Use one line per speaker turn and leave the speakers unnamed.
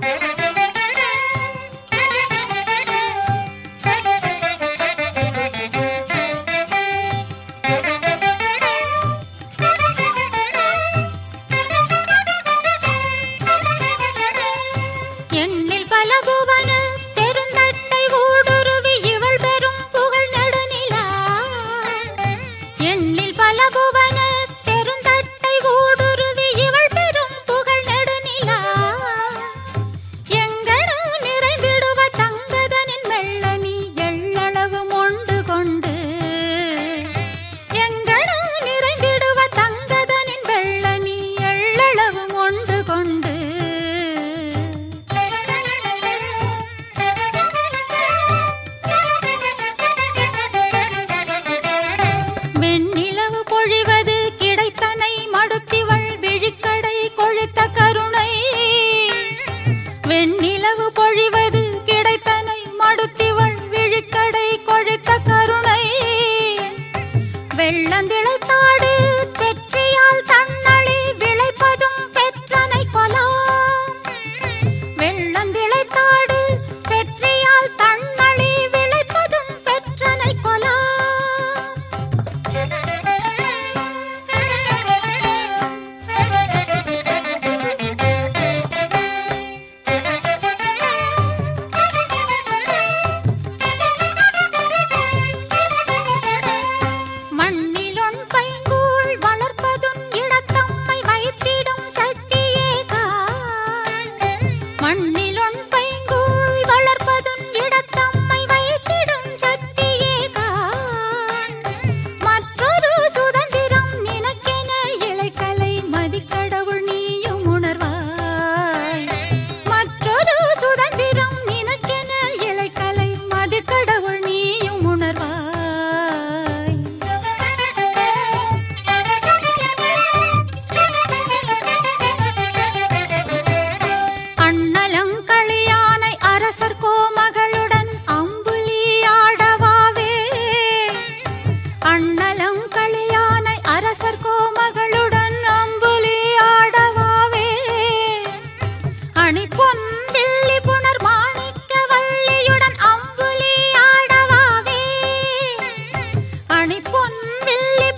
Mm-hmm. கொண்டு. வெண்ணிலவு பொழிவது கிடைத்தனை மடுத்திவள் விழிக்கடை கொழுத்த கருணை. வெண்ணிலவு பொழிவது கிடைத்தனை மடுத்திவள் விழிக்கடை கொழுத்த கருணை. வெள்ளந்தே மில்லி